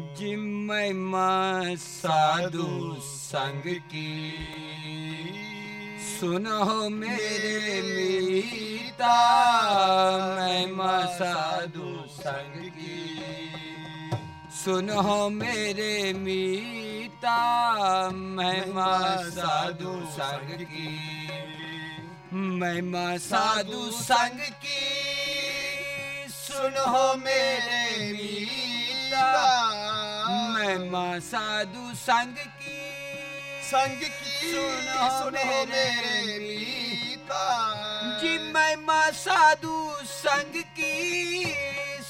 ਜਿਮੈ ਸਾਧੂ ਸੰਗ ਕੀ। ਸੁਨੋ ਮੇਰੇ ਮੀਤਾ ਮਹਿਮਾ ਸਾਧੂ ਸੰਗ ਕੀ। ਸੁਨੋ ਮੇਰੇ ਮੀਤਾ ਮੈਂ ਮਹਿਮਾ ਸਾਧੂ ਸੰਗ ਕੀ। ਮਹਿਮਾ ਸਾਧੂ ਸੰਗ ਕੀ। ਸੁਨੋ ਮੇਰੇ ਮੀਤਾ ਮਹਿਮਾ ਸਾਧੂ ਸੰਗ ਕੀ? ਸੰਗ ਕੀ? ਸੁਣੋ ਸੁਣੋ ਮੇਰੇ ਮੀਤਾ। ਜੀ ਮਹਿਮਾ ਸਾਧੂ ਸੰਗ ਕੀ?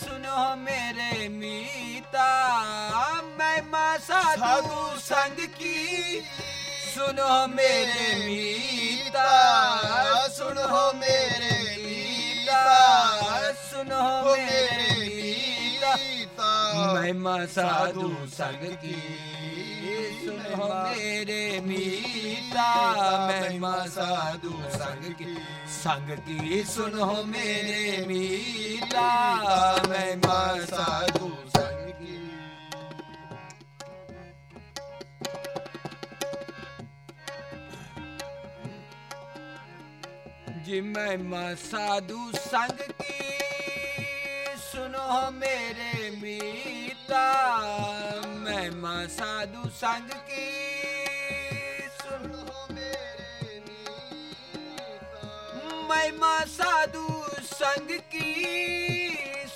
ਸੁਨੋ ਮੇਰੇ ਮੀਤਾ। ਮਹਿਮਾ ਸਾਧੂ ਸੰਗ ਕੀ? ਸੁਨੋ ਮੇਰੇ ਮੀਤਾ। ਸੁਣੋ ਮੇਰੇ ਮੀਤਾ। ਮਹਿਮਾ ਸਾਧੂ ਸੰਗ ਕੀ ਸੁਨੋ ਮੇਰੇ ਮੀਤਾ ਮਹਿਮਾ ਸਾਧੂ ਸੰਗ ਕੀ ਸੰਗ ਕੀ ਸੁਨੋ ਮੇਰੇ ਮੀਤਾ ਮਹਿਮਾ ਸਾਧੂ ਸੰਗ ਕੀ। ਜੀ ਮਹਿਮਾ ਸਾਧੂ ਸੰਗ ਕੀ ਸੁਨੋ ਮੇਰੇ ਮੀਤਾ, ਮਹਿਮਾ ਸਾਧੂ ਸੰਗ ਕੀ? ਸੁਨੋ ਮੇਰੇ ਮੀਤਾ, ਮਹਿਮਾ ਸਾਧੂ ਸੰਗ ਕੀ?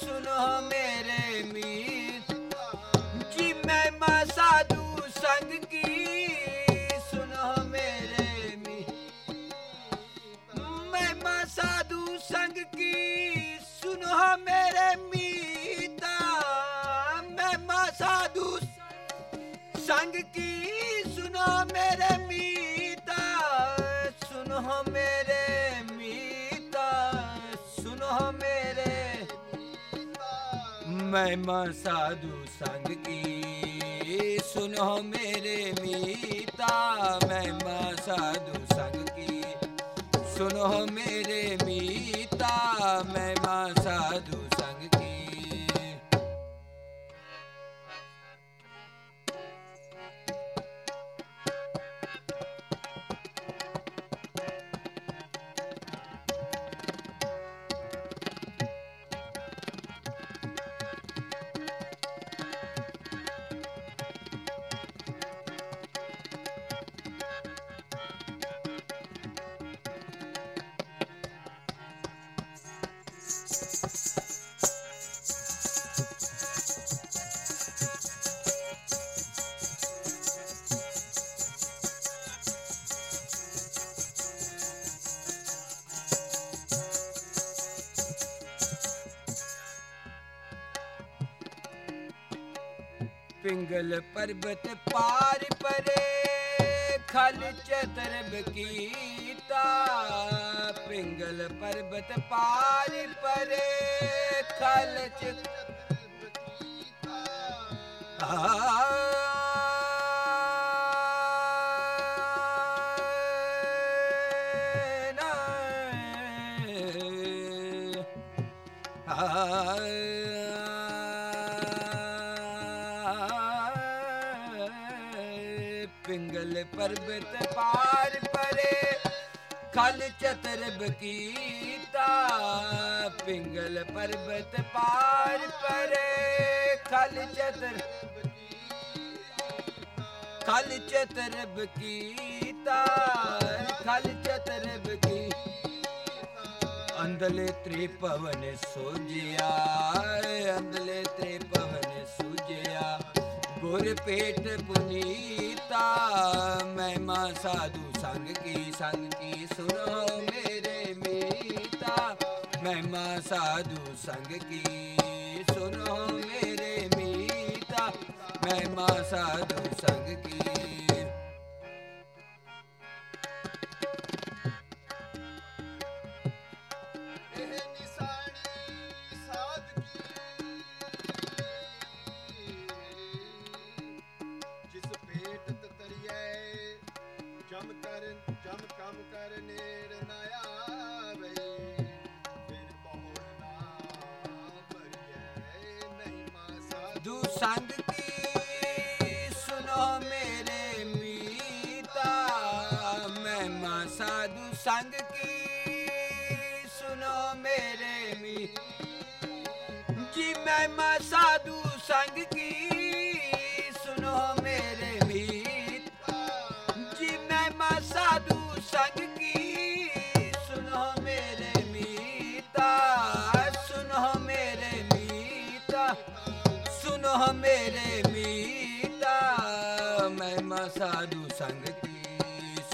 ਸੁਨੋ ਮੇਰੇ ਮੀਤ, ਜੀ ਮਹਿਮਾ ਸਾਧੂ ਸੰਗ ਕੀ? ਸੁਨੋ ਮੇਰੇ ਮੀਤ, ਮਹਿਮਾ ਸਾਧੂ ਸੰਗ ਕੀ? ਸੁਨੋ ਮੇਰੇ ਮੀਤਾ ਮਹਿਮਾ ਸਾਧੂ ਸੰਗ ਕੀ ਸੁਨੋ ਮੇਰੇ ਮੀਤਾ ਸੁਨੋ ਮੇਰੇ ਮੀਤਾ ਸੁਨੋ ਮੇਰੇ ਮਹਿਮਾ ਸਾਧੂ ਸੰਗ ਕੀ ਸੁਨੋ ਮੇਰੇ ਮੀਤਾ ਮਹਿਮਾ ਸਾਧੂ ਸੰਗ ਕੀ ਸੁਨੋ ਮੇਰੇ ਮੀਤਾ ਪਿੰਗਲ ਪਰਬਤ ਪਾਰ ਪਰੇ ਖਲ ਚਤਰਬ ਕੀਤਾ ਪਿੰਗਲ ਪਰਬਤ ਪਾਰ ਪਰੇ ਖਲ ਚ ਪਿੰਗਲ ਪਰਬਤ ਪਾਰ ਪਰੇ, ਖਲ ਚਤਰਬ ਕੀਤਾ। ਪਿੰਗਲ ਪਰਬਤ ਪਾਰ ਪਰੇ, ਖਲ ਚਤਰ ਖਲ ਚਤਰਬ ਕੀਤਾ, ਖਲ ਚਤਰਬ ਕੀ ਅੰਦਲੇ ਤ੍ਰਿਪਵਨ ਸੋਜਿਆ ਅੰਦਲੇ ਤ੍ਰਿਪਵਨ ਸੁਜਿਆ ਗੁਰ ਪੇਟ ਪੁਨੀਤਾ, ਮਹਿਮਾ ਸਾਧੂ ਸੰਗ ਕੀ ਸੰਗ ਕੀ ਸੁਣੋ ਮੇਰੇ ਮੀਤਾ। ਮਹਿਮਾ ਸਾਧੂ ਸੰਗ ਕੀ ਸੁਣੋ ਮੇਰੇ ਮੀਤਾ। ਮਹਿਮਾ ਸਾਧੂ ਸੰਗ ਕੀ ਮਹਿਮਾ ਸਾਧੂ ਸੰਗ ਕੀ? ਸੁਨੋ ਮੇਰੇ ਮੀਤ। ਜੀ ਮਹਿਮਾ ਸਾਧੂ ਸੰਗ ਕੀ? ਸੁਨੋ ਮੇਰੇ ਮੀਤਾ। ਸੁਨੋ ਮੇਰੇ ਮੀਤਾ। ਸੁਨੋ ਮੇਰੇ ਮੀਤਾ। ਮਹਿਮਾ ਸਾਧੂ ਸੰਗ ਕੀ?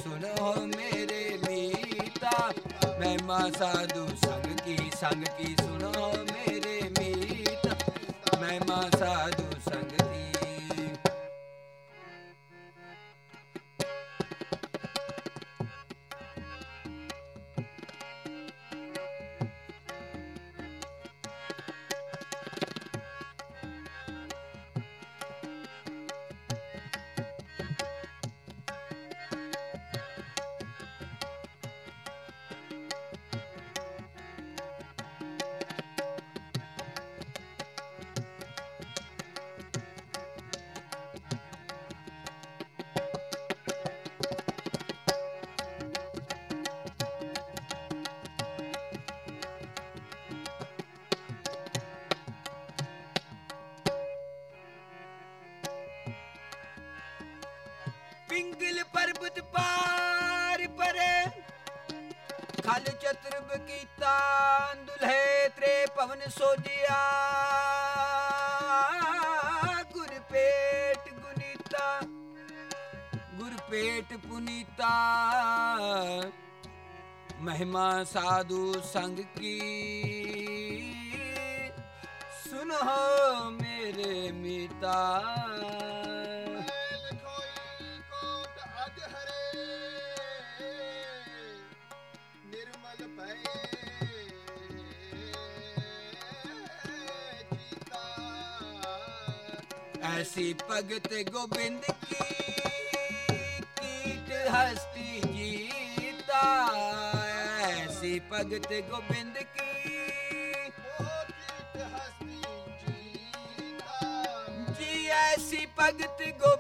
ਸੁਨੋ ਮੇਰੇ ਮੀਤਾ। ਮਹਿਮਾ ਸਾਧੂ ਸੰਗ ਕੀ? ਸੰਗ ਕੀ ਸੁਨੋ ਖਲ ਚਤਰਬ ਕੀਤਾ, ਦੁਲਹੇ ਤ੍ਰੇ ਪਵਨ ਸੋਜਿਆ। ਗੁਰ ਪੇਟ ਗੁਨੀਤਾ ਗੁਰ ਪੇਟ ਪੁਨੀਤਾ। ਮਹਿਮਾ ਸਾਧੂ ਸੰਗ ਕੀ। ਸੁਨੋ ਮੇਰੇ ਮੀਤਾ। ਐਸੀ ਭਗਤ ਗੋਬਿੰਦ ਕੀ ਕੀਟ ਹਸਤੀ ਜੀਤਾ ਐਸੀ ਭਗਤ ਗੋਬਿੰਦ ਕੀ ਕੀਟ ਹਸਤੀ ਜੀਤਾ ਜੀ ਐਸੀ ਭਗਤ ਗੋਬਿੰਦ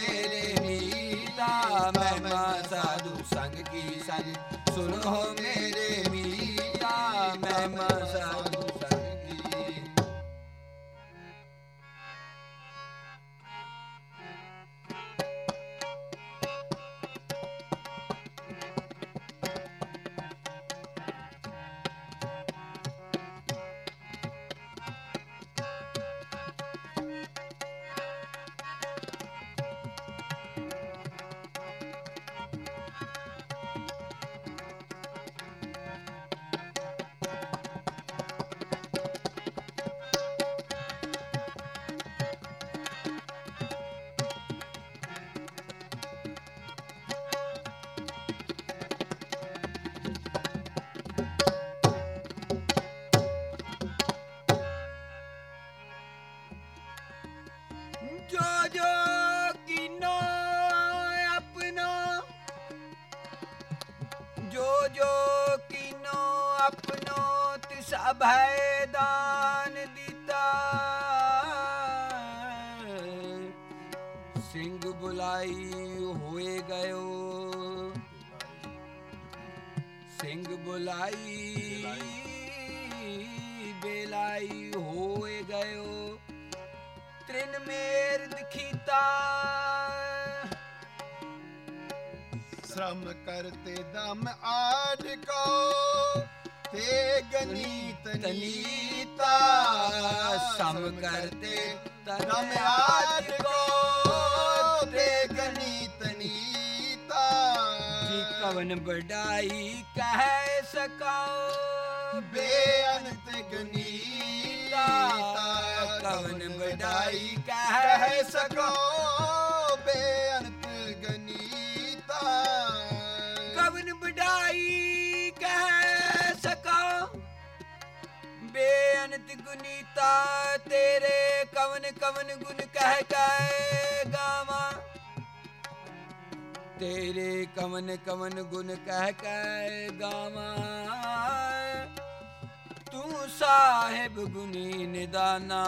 ਮੇਰੇ ਮੀਤਾ ਮਹਿਮਾ ਸਾਧੂ ਸੰਗ ਕੀ ਸੰਗ ਸੁਣੋ ਮੇਰੇ ਜੋ ਜੋ ਕੀਨੋ ਆਪਣਾ। ਜੋ ਜੋ ਕੀਨੋ ਆਪਣੋ ਤਿਸ ਅਭੈ ਦਾਨ ਦਿੱਤਾ। ਸਿੰਘ ਬੁਲਾਈ ਹੋਏ ਗਇਓ। ਸਿੰਘ ਬੁਲਾਈ, ਬੇਲਾਈ ਹੋਏ ਗਇਓ। ਤ੍ਰਿਨ ਆਨੰਦ ਕੀਤਾ। ਸ਼ਰਮ ਕਰਤੇ ਦਮ ਆਜ ਕੋ ਤੇ ਗਨੀਤ ਨੀਤਾ। ਸ਼ਰਮ ਕਰਤੇ ਦਮ ਆਜ ਕੋ ਤੇ ਗਨੀਤ ਨੀਤਾ। ਕੀ ਕਵਨ ਬੜਾਈ ਕਹਿ ਸਕਾਓ? ਬੇਅੰਤ ਗਨੀਤਾ। ਕਵਨ ਬੜਾਈ ਕਹਿ ਸਕੋ ਬੇਅੰਤ ਗਨੀਤਾ। ਕਵਨ ਬੜਾਈ ਕਹਿ ਸਕੋ ਬੇਅੰਤ ਗੁਨੀਤਾ ਤੇਰੇ ਕਵਨ ਕਵਨ ਗੁਣ ਕਹਿ ਕਹਿ ਗਾਵਾਂ। ਤੇਰੇ ਕਵਨ ਕਵਨ ਗੁਣ ਕਹਿ ਕਹਿ ਗਾਵਾਂ। ਸਾਹਿਬ ਗੁਨੀ ਨਿਦਾਨਾ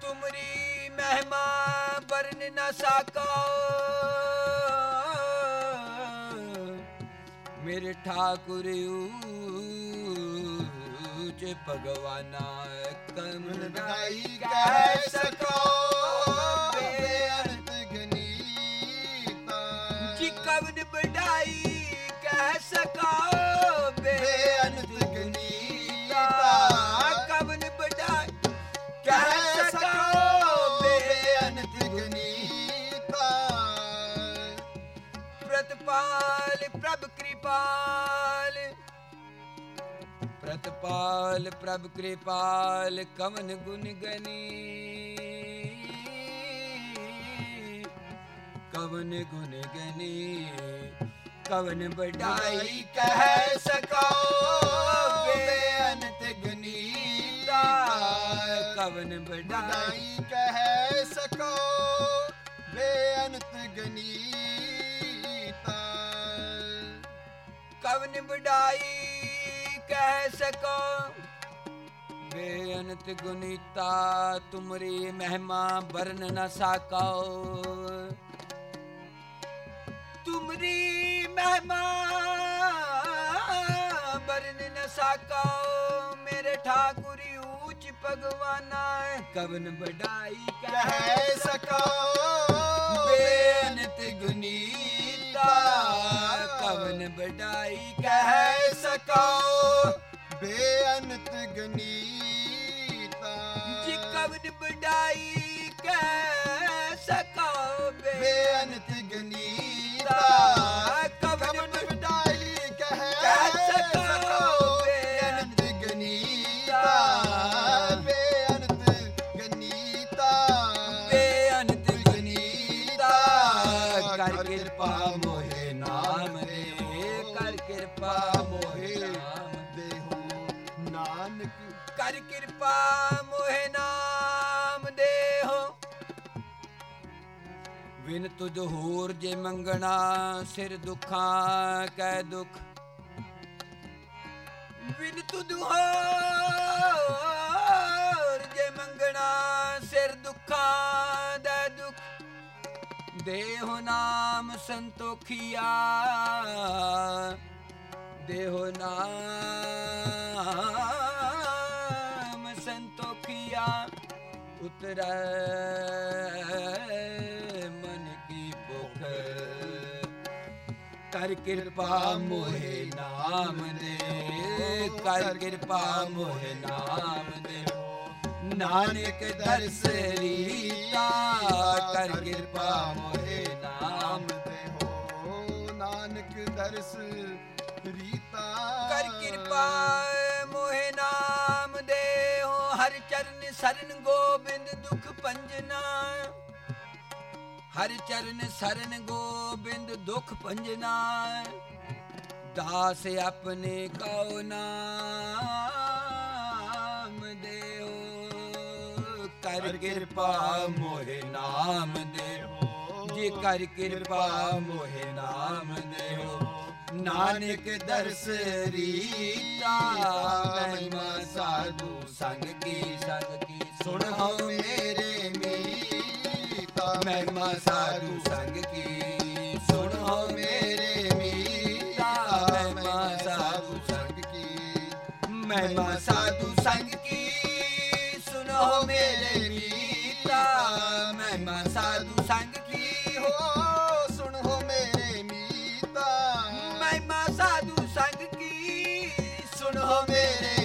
ਤੁਮਰੀ ਮਹਿਮਾ ਬਰਨ ਨਾ ਸਕੋ। ਮੇਰੇ ਠਾਕੁਰ ਊਚ ਭਗਵਾਨਾ ਕਮਲ ਵਧਾਈ ਕਹਿ ਸਕੋ। ਪ੍ਰਤਪਾਲ ਪ੍ਰਭ ਕਿਰਪਾਲ ਕਵਨ ਗੁਣ ਗਨੀ ਕਵਨ ਗੁਣ ਗਨੀ ਕਵਨ ਬੜਾਈ ਕਹਿ ਸਕੋ ਬੇਅੰਤ ਬੇਅੰਤ ਗਨੀਤਾ ਕਵਨ ਬੜਾਈ ਵਧਾਈ ਕਹਿ ਸਕੋ ਬੇਅੰਤ ਗਨੀਤਾ ਕਵਨ ਬੜਾਈ ਕਹਿ ਸਕੋ ਬੇਅੰਤ ਗੁਨੀਤਾ ਤੁਮਰੀ ਮਹਿਮਾ ਬਰਨ ਨ ਸਾਕੋ। ਤੁਮਰੀ ਮਹਿਮਾ ਬਰਨ ਨ ਸਾਕੋ ਮੇਰੇ ਠਾਕੁਰੀ ਊਚ ਭਗਵਾਨਾ ਕਵਨ ਬੜਾਈ ਕਹਿ ਕਹਿ ਸਕੋ। ਬੇਅੰਤ ਗੁਨੀਤਾ ਕਵਨ ਬੜਾਈ ਕਹਿ ਸਕੋ। ਬੇਅੰਤ ਗਨੀਤਾ। ਜੀ ਕਵਨ ਬੜਾਈ ਕਿਰਪਾ ਮੋਹਿ ਨਾਮ ਦੇਹੋ। ਵਿਨ ਤੁਧ ਹੋਰ ਜੇ ਮੰਗਣਾ, ਸਿਰ ਦੁਖਾਂ ਕੈ ਦੁਖ। ਵਿਨ ਤੁਧ ਹੋਰ ਜੇ ਮੰਗਣਾ, ਸਿਰ ਦੁਖਾਂ ਦਾ ਦੁਖ। ਦੇਹੁ ਨਾਮ ਸੰਤੋਖੀਆ, ਦੇਹੋ ਨਾਮ ਉਤਰੈ ਮਨ ਕੀ ਭੁਖ ਕਰ ਕਿਰਪਾ ਮੋਹਿ ਨਾਮ ਦੇ ਕਰ ਕਿਰਪਾ ਮੋਹਿ ਨਾਮ ਦੇ ਨਾਨਕ ਦਰਸ ਰੀਤਾ ਕਰ ਕਿਰਪਾ ਮੋਹਿ ਨਾਮ ਤੇ ਹੋ ਨਾਨਕ ਦਰਸ ਰੀਤਾ ਕਰ ਕਿਰਪਾ ਹਰ ਚਰਨ ਸਰਨ ਗੋਬਿੰਦ ਦੁਖ ਪੰਜਨਾ। ਹਰ ਚਰਨ ਸਰਨ ਗੋਬਿੰਦ ਦੁਖ ਪੰਜਨਾ। ਦਾਸ ਆਪਣੇ ਕਉ ਨਾਮ ਦੇਓ ਕਰ ਕਿਰਪਾ ਮੋਹਿ ਨਾਮ ਦੇਓ। ਜੀ ਕਰ ਕਿਰਪਾ ਮੋਹਿ ਨਾਮ ਦੇਓ। ਨਾਨਕ ਦਰਸ ਰੀਤਾ ਮਹਿਮਾ ਸਾਧੂ ਸੰਗ ਕੀ ਸੰਗ ਕੀ ਸੁਣ ਹਉ ਮੇਰੇ ਮੀਤਾ ਮਹਿਮਾ ਸਾਧੂ ਸੰਗ ਕੀ ਸੁਣ ਹਉ ਮੇਰੇ ਮੀਤਾ ਮਹਿਮਾ ਸਾਧੂ ਸੰਗ ਕੀ ਮਹਿਮਾ ਸਾਧੂ ਸੰਗ ਕੀ ਸੁਣੋ ਮੇਰੇ ਮੀਤਾ ਮਹਿਮਾ ਸਾਧੂ ਸੰਗ ਸੁਣੋ ਮੇਰੇ ਮੇਰੇ